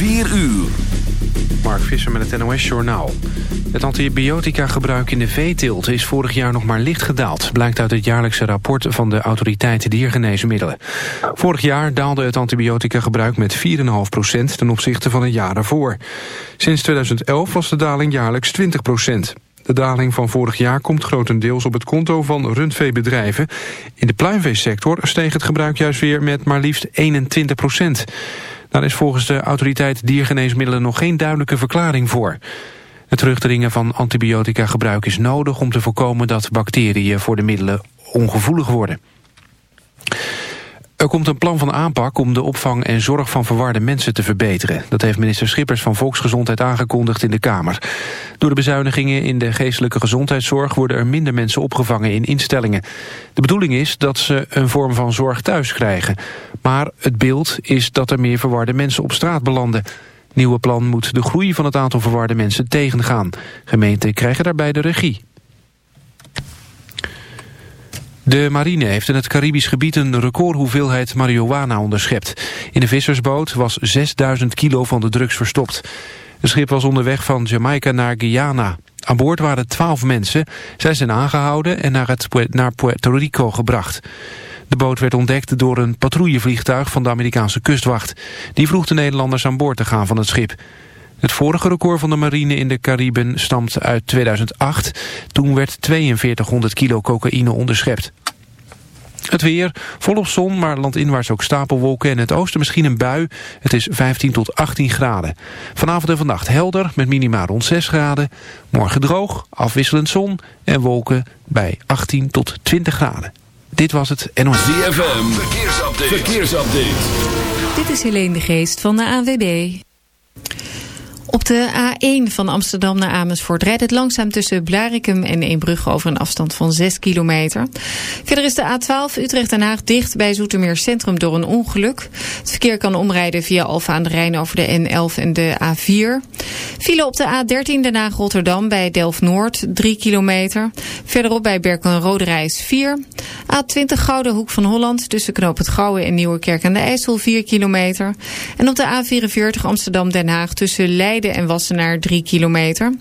4 uur. Mark Visser met het NOS Journaal. Het antibiotica-gebruik in de veeteelt is vorig jaar nog maar licht gedaald... blijkt uit het jaarlijkse rapport van de autoriteit diergeneesmiddelen. Vorig jaar daalde het antibiotica-gebruik met 4,5% ten opzichte van een jaar daarvoor. Sinds 2011 was de daling jaarlijks 20% de daling van vorig jaar komt grotendeels op het konto van rundveebedrijven. In de pluimveesector steeg het gebruik juist weer met maar liefst 21 procent. Daar is volgens de autoriteit diergeneesmiddelen nog geen duidelijke verklaring voor. Het terugdringen van antibiotica gebruik is nodig om te voorkomen dat bacteriën voor de middelen ongevoelig worden. Er komt een plan van aanpak om de opvang en zorg van verwarde mensen te verbeteren. Dat heeft minister Schippers van Volksgezondheid aangekondigd in de Kamer. Door de bezuinigingen in de geestelijke gezondheidszorg worden er minder mensen opgevangen in instellingen. De bedoeling is dat ze een vorm van zorg thuis krijgen. Maar het beeld is dat er meer verwarde mensen op straat belanden. nieuwe plan moet de groei van het aantal verwarde mensen tegengaan. Gemeenten krijgen daarbij de regie. De marine heeft in het Caribisch gebied een recordhoeveelheid marihuana onderschept. In de vissersboot was 6000 kilo van de drugs verstopt. Het schip was onderweg van Jamaica naar Guyana. Aan boord waren 12 mensen. Zij zijn aangehouden en naar, het, naar Puerto Rico gebracht. De boot werd ontdekt door een patrouillevliegtuig van de Amerikaanse kustwacht. Die vroeg de Nederlanders aan boord te gaan van het schip. Het vorige record van de marine in de Cariben stamt uit 2008. Toen werd 4200 kilo cocaïne onderschept. Het weer, volop zon, maar landinwaarts ook stapelwolken... en het oosten misschien een bui. Het is 15 tot 18 graden. Vanavond en vannacht helder, met minima rond 6 graden. Morgen droog, afwisselend zon en wolken bij 18 tot 20 graden. Dit was het NOS. ZFM, verkeersupdate. verkeersupdate. Dit is Helene de Geest van de AWB. Op de A1 van Amsterdam naar Amersfoort rijdt het langzaam tussen Blarikum en Eembrugge over een afstand van 6 kilometer. Verder is de A12 Utrecht-Den Haag dicht bij Zoetermeer Centrum door een ongeluk. Het verkeer kan omrijden via Alfa aan de Rijn over de N11 en de A4. File op de A13 Den Haag-Rotterdam bij Delft-Noord 3 kilometer. Verderop bij Berken-Roderijs 4. A20 Gouden Hoek van Holland tussen Knoop het Gouwen en Nieuwekerk aan de IJssel 4 kilometer. En op de A44 Amsterdam-Den Haag tussen Leiden en Wassenaar 3 kilometer.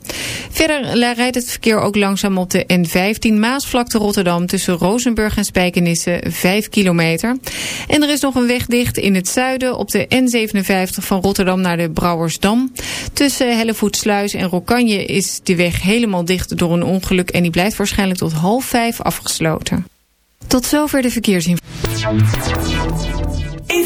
Verder rijdt het verkeer ook langzaam op de N15 Maasvlakte Rotterdam tussen Rozenburg en Spijkenisse 5 kilometer. En er is nog een weg dicht in het zuiden op de N57 van Rotterdam naar de Brouwersdam. Tussen Hellevoetsluis en Rokanje is die weg helemaal dicht door een ongeluk en die blijft waarschijnlijk tot half vijf afgesloten. Tot zover de verkeersinformatie. In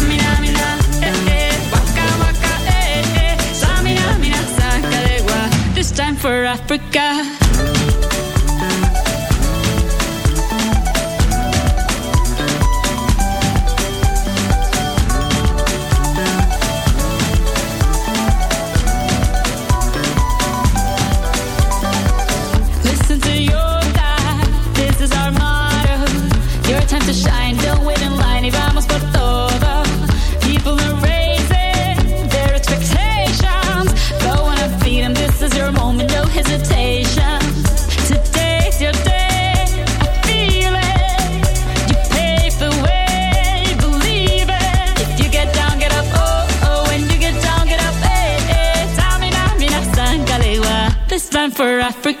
For Africa. For Africa.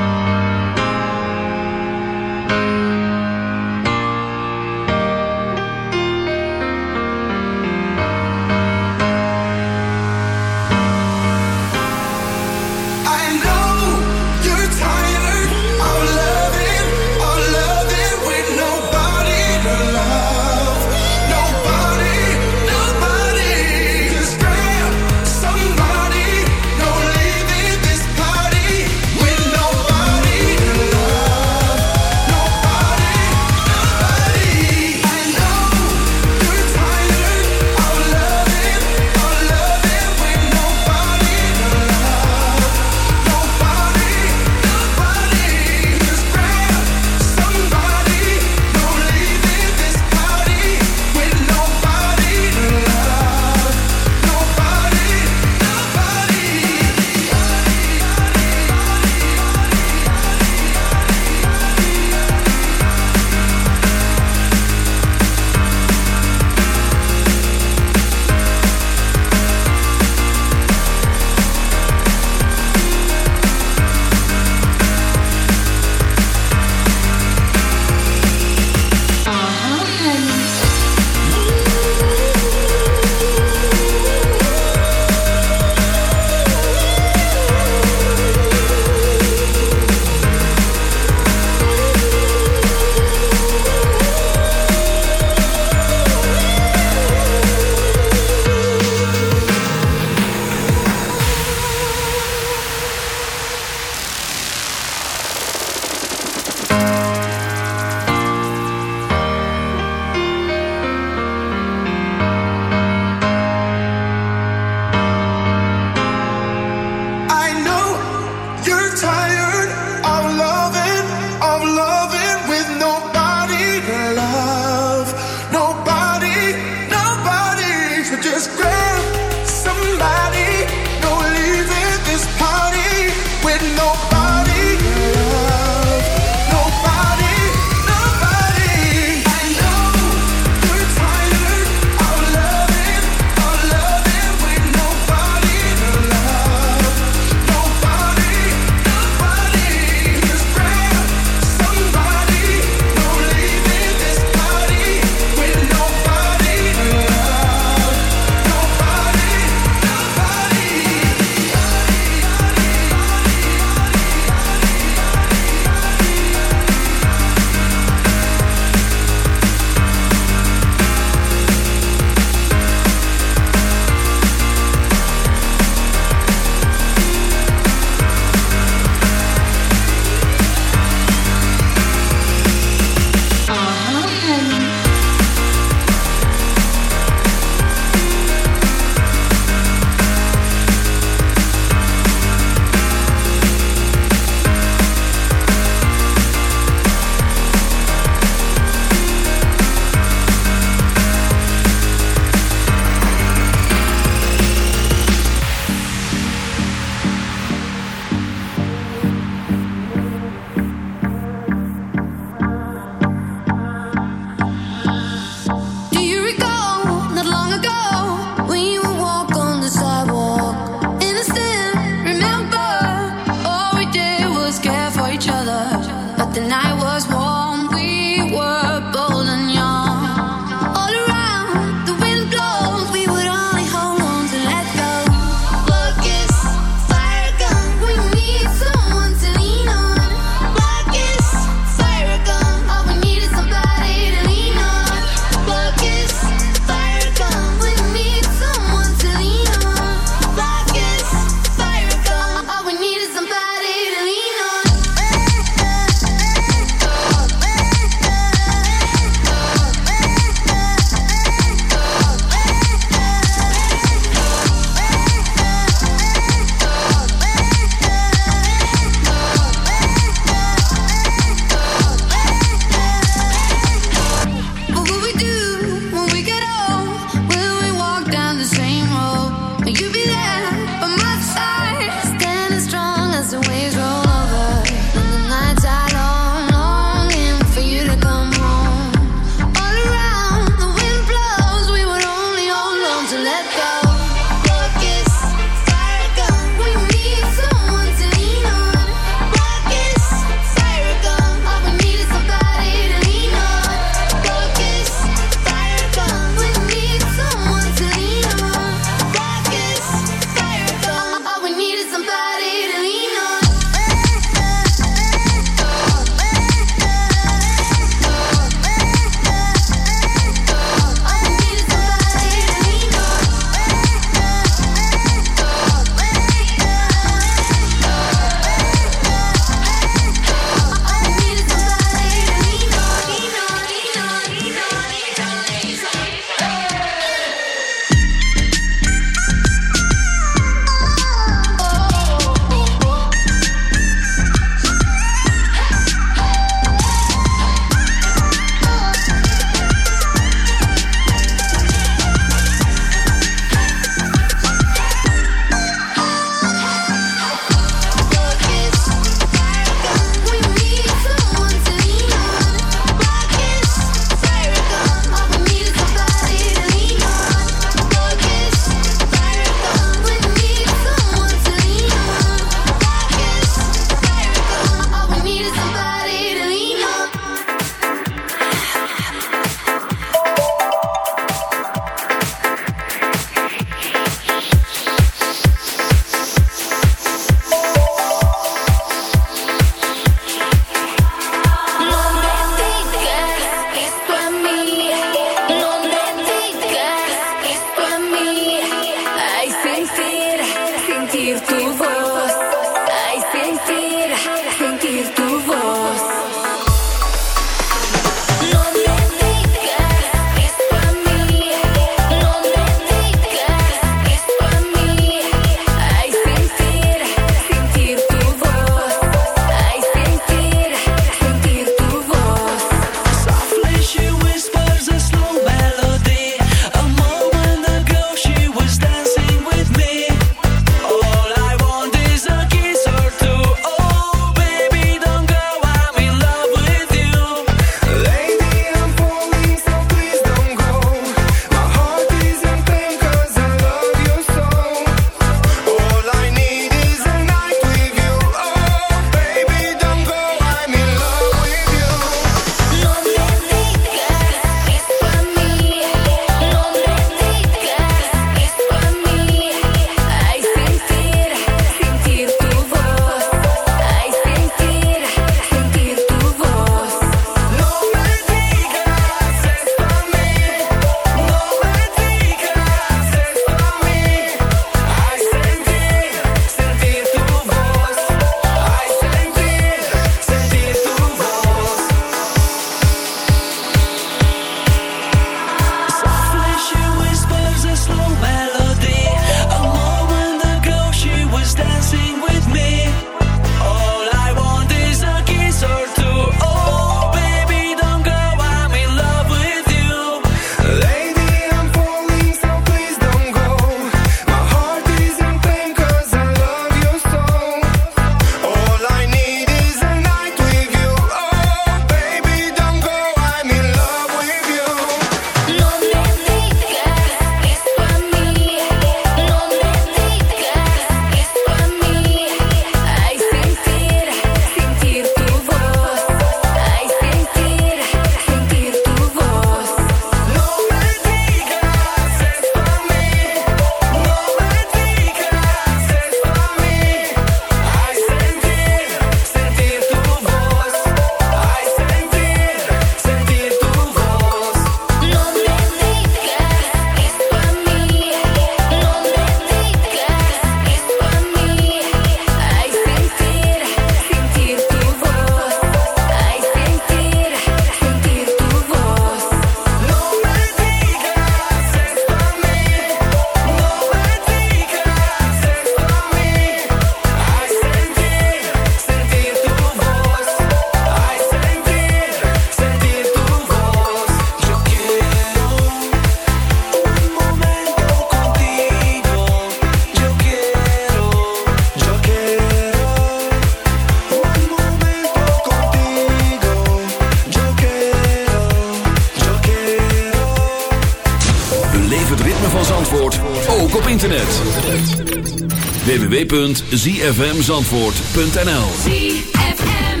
www.zfmzandvoort.nl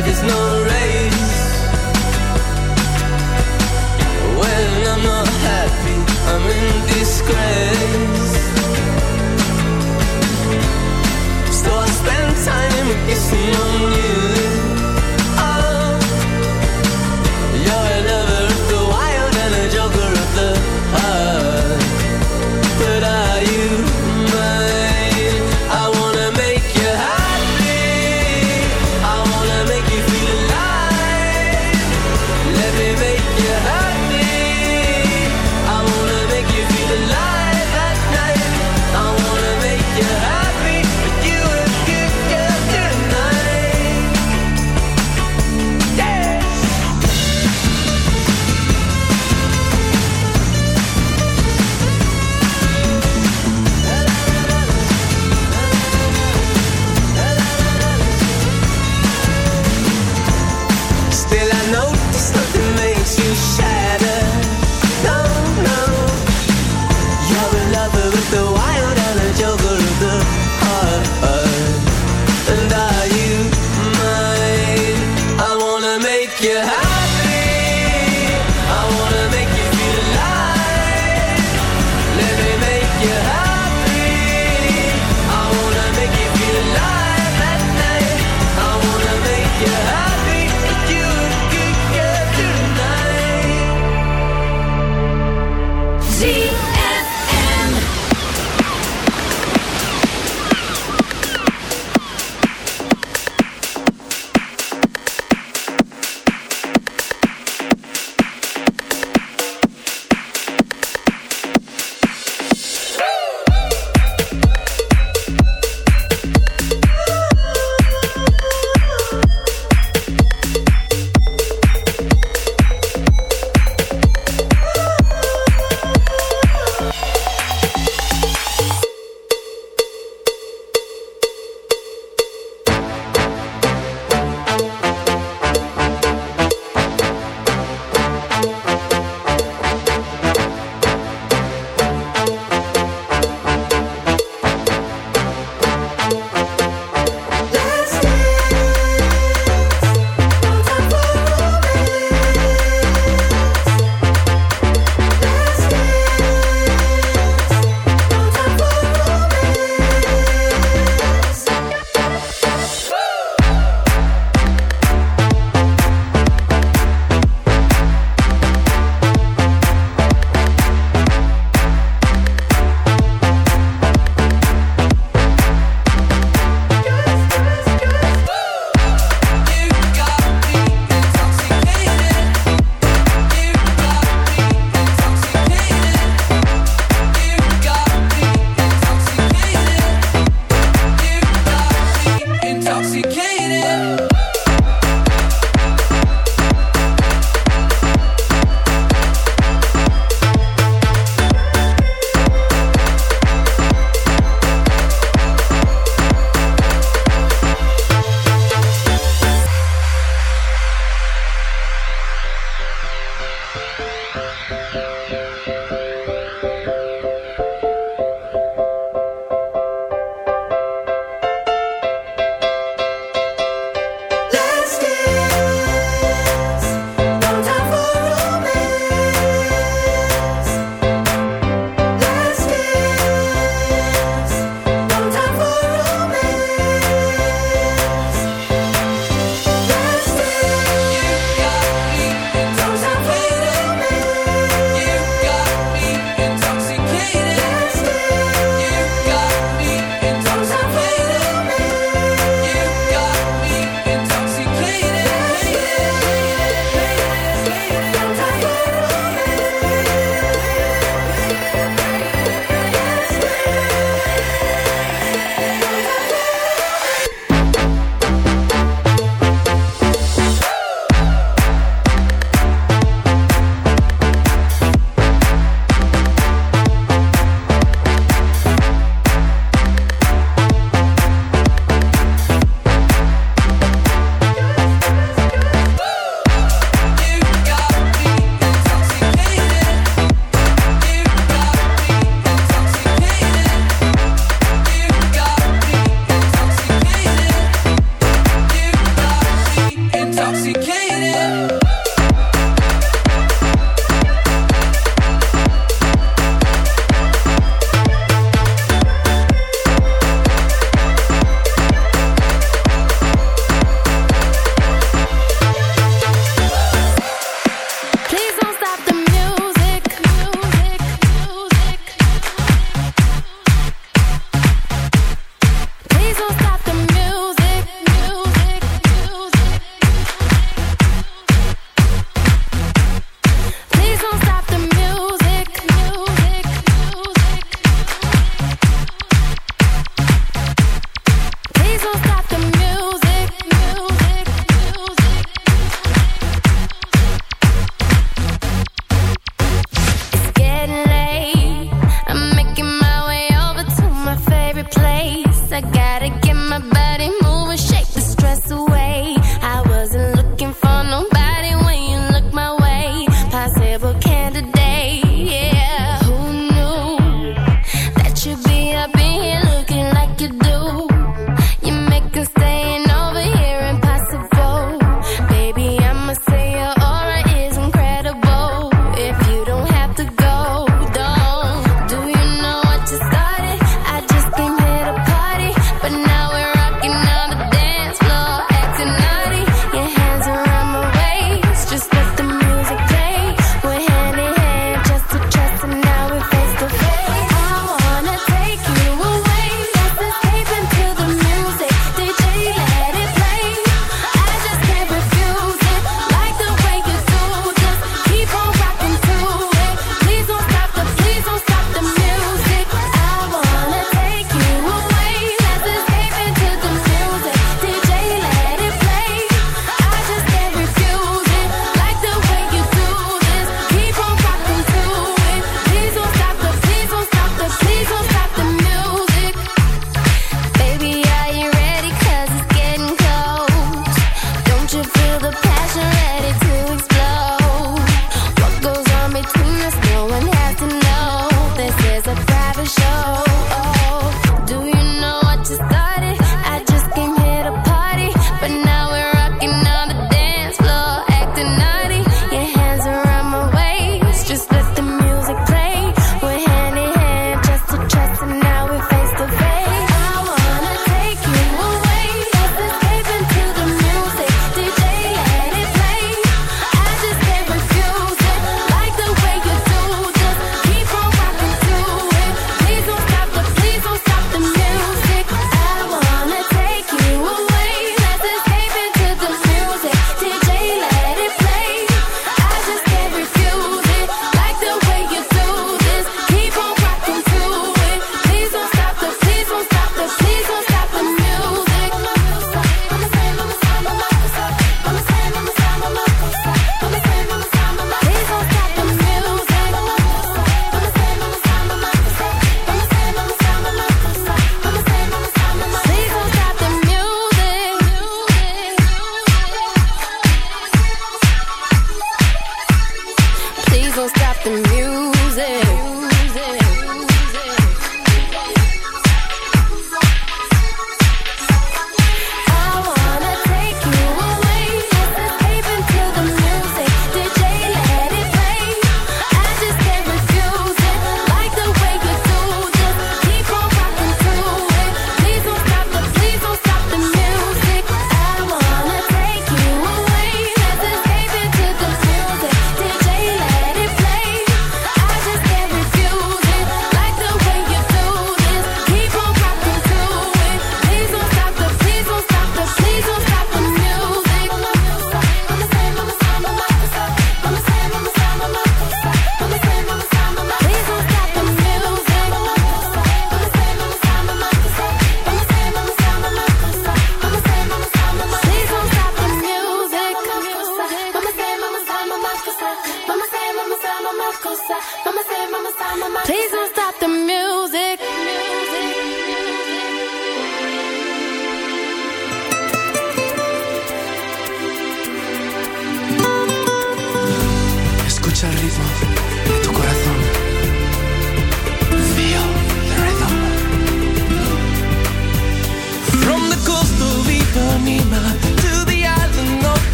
life is no